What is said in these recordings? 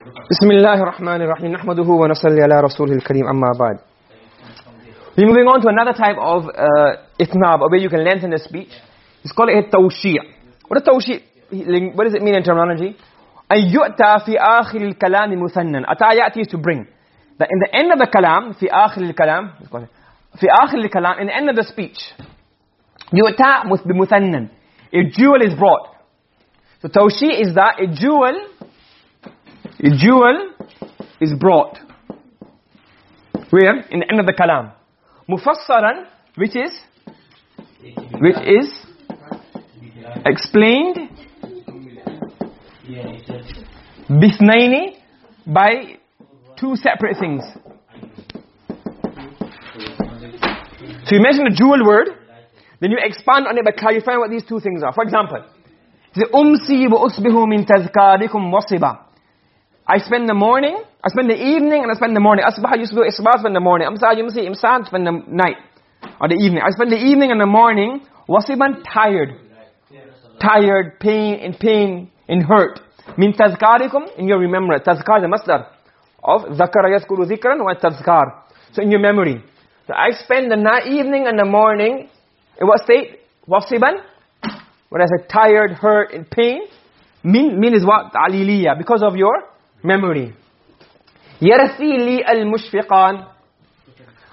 بسم الله الرحمن الرحيم نحمده ونصلي على رسوله الكريم أما بعد We're moving on to another type of uh, ithnab, where you can lengthen the speech. It's called a tawshih. What is does what does it mean in terminology? أن يؤتى في آخر الكلام مثنن. أتى يأتي is to bring. That in the end of the kalam, fi akhir al-kalam, fi akhir al-kalam, in the end of the speech, يؤتى بمثنن. A dual is brought. So tawshih is that a dual a dual is brought. Where? In the end of the kalam. Mufassaran, which is, which is explained bisnaini by two separate things. So you mention a dual word, then you expand on it by clarifying what these two things are. For example, the wa usbihu min tazkarikum wasiba. I spend the morning, I spend the evening and I spend the morning. Asbah used to do isbah spend the morning. Amsa yumsi imsan spend the night or the evening. I spend the evening and the morning wasiban tired. Tired, pain, in pain, in hurt. Min tazkarikum, in your remembrance. Tazkar the masdar of zakara yaskuru zikran wa tazkar. So in your memory. So I spend the night, evening and the morning, in what state? Wasiban. When I say tired, hurt, in pain. Min, min is what? Aliliya. Because of your memory. yarthi li al mushfiqan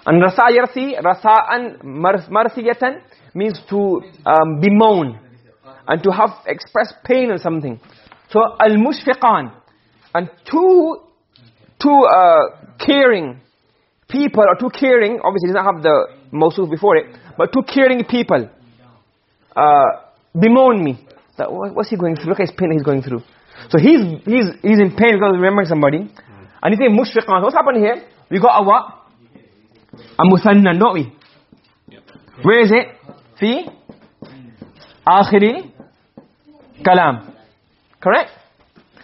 and rasa yarthi rasa'an marthiyatan means to um, bemoan and to have expressed pain or something. So al mushfiqan and two two uh, caring people or two caring obviously doesn't have the mawsuf before it but two caring people uh, bemoan me. That what's he going through? Look at his pain he's going through so he's he's he's in pain because remembering somebody. And he's saying mushfiqan. So what's happened here? We got a what? A muthanna, don't we? Where is it? Fi akhiri kalam. Correct?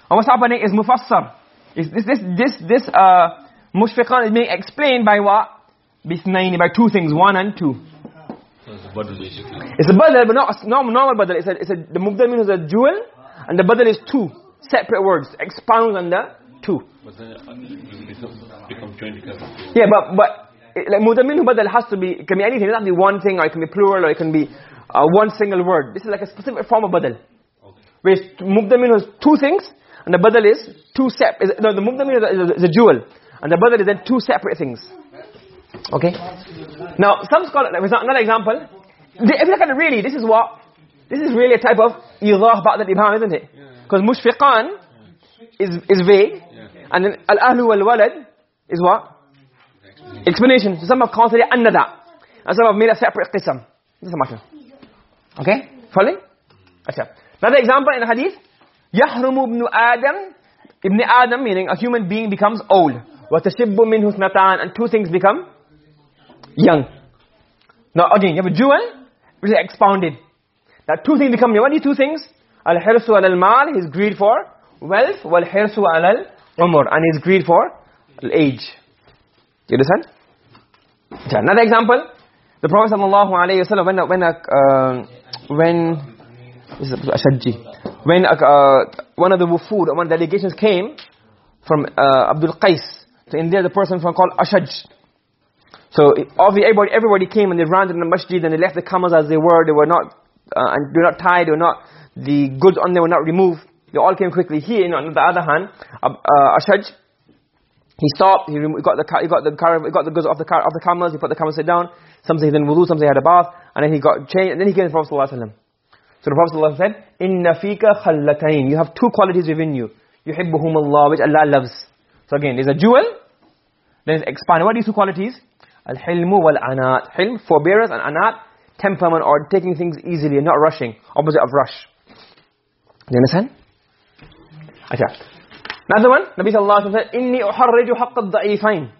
And what's happening is mufassar. Is this this this this uh mushfiqan is being explained by what? By two things, one and two. It's a badal but not a normal, normal badal. It's a, it's a, the mubdal means a dual, and the badal is two separate words. Expound on the two. But then it become joint together yeah but but like mudamin badal has to be it can be anything. It doesn't be one thing or it can be plural or it can be uh, one single word. This is like a specific form of badal. Okay. where mubdamin is two things and the badal is two sep is, no the mubdamin is, is, is a dual and the badal is then two separate things. Okay? Now some scholars like another example. If you look at it really this is what this is really a type of idah ba'd al-ibham isn't it because mushfiqan is is vague. And then al-ahlu wal-walad is what? Explanation. So some have called it another and some have made a separate qisam. This is a matter. Okay? Following acha another example in hadith. Yahrumu ibn adam. Ibn adam meaning a human being becomes old. Wa tashibbu minhu ithnatan. And two things become young. Now again you have a dual which is expounded that two things become young. What are these two things al-hirsu al-mal his greed for wealth wal hirsu al-umr and his greed for age. You understand? Another example. The prophet sallallahu alaihi wasallam when when uh, when when uh, one of the wufud one delegations came from uh, abdul qais so in there the person from called ashaj so everybody everybody came and they ran to the masjid and they left the camels as they were they were not uh, and were not they were not the goods on them were not removed. They all came quickly. Here you know, on the other hand uh, ashaj he stopped he, got the he got the car he got the goods off the car off the camels he put the camels down. Some say he then wudu some had a bath and then he got changed and then he came to the prophet wasallam. So the prophet wasallam said inna fika khallatayn. You have two qualities within you. Yuhibbuhum allah which allah loves. So again there's a dual then it's expanded. What are these two qualities? Al-hilmu wal-anat. Hilm forbearance and anat temperament or taking things easily and not rushing. Opposite of rush. Do you understand? Acha. Another one nabi sallallahu alaihi wasallam said inni uharriju haqq ad-da'ifain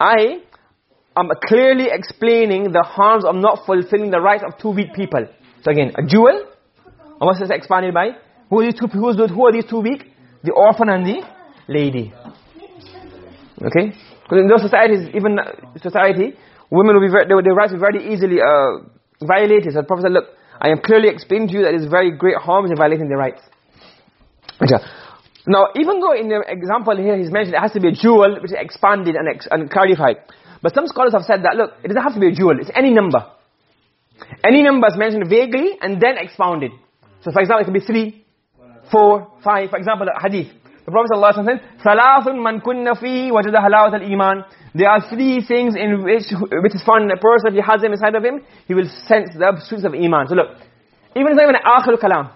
i am clearly explaining the harms of not fulfilling the rights of two weak people. So again a dual what's this expanded by who are these two who, is, who are these two weak? The orphan and the lady. Okay? Because in those societies even society women will be very, their rights will be very easily uh, violated so the prophet said look i am clearly explaining to you that there's very great harm in violating their rights Now, even though in the example here he's mentioned it has to be a dual which is expanded and, ex and clarified. But some scholars have said that, look, it doesn't have to be a dual, it's any number. Any number is mentioned vaguely and then expounded. So for example, it can be three, four, five. For example, hadith. The Prophet ﷺ says, "Salasun man kunna fihi wajada halawat al-iman." There are three things in which which is found in a person if he has them inside of him, he will sense the sweets of iman. So look, even it's not even akhir kalam.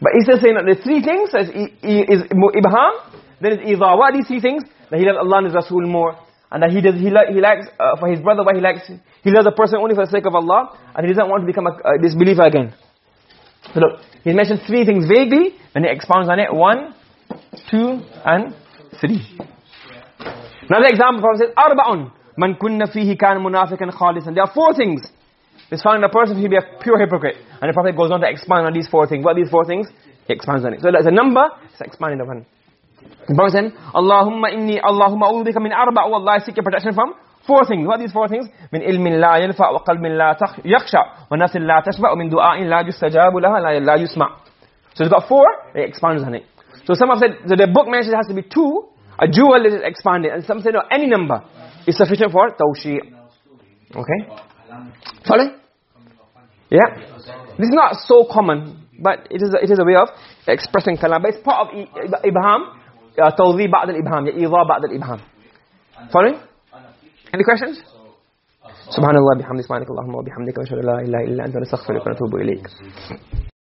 But he's just saying that the three things is, is ibham, then is idha. What are these three things? That he loves Allah and his Rasul more. And that he, does, he, li he likes uh, for his brother why he likes. He loves a person only for the sake of Allah. And he doesn't want to become a disbeliever again. So look, he mentioned three things vaguely. And he expounds on it. One, two, and three. Another example, Prophet says, Arba'un. Man kunna fihi kan munafiqan khalisan. There are four things is found in a person to be a pure hypocrite. And the Prophet goes on to expand on these four things. What are these four things? He expands on it. So there's a number, it's expanding upon. The Prophet Allahumma inni, Allahumma a'udhika min arba' Allah, seek your protection from four things. What are these four things? Min ilmin la yanfa' wa qalbin la yakhsha wa nasin la tashba' wa min du'a'in la yustajabu laha la, la yusma' So it's got four, it expands on it. So some have said, that the book mentions has to be two, a dual is expanded. And some say, no, any number is sufficient for tawshi. Okay? Sorry? Yeah? This is not so common, but it is a, it is a way of expressing kalam. But it's part of ibham, uh, tawzi ba'd al-ibham, ya'idha ba'd al-ibham. Following? Any questions? Subhanallah الله بحمدك سبحانك اللهم وبحمدك اشهد ان لا اله الا انت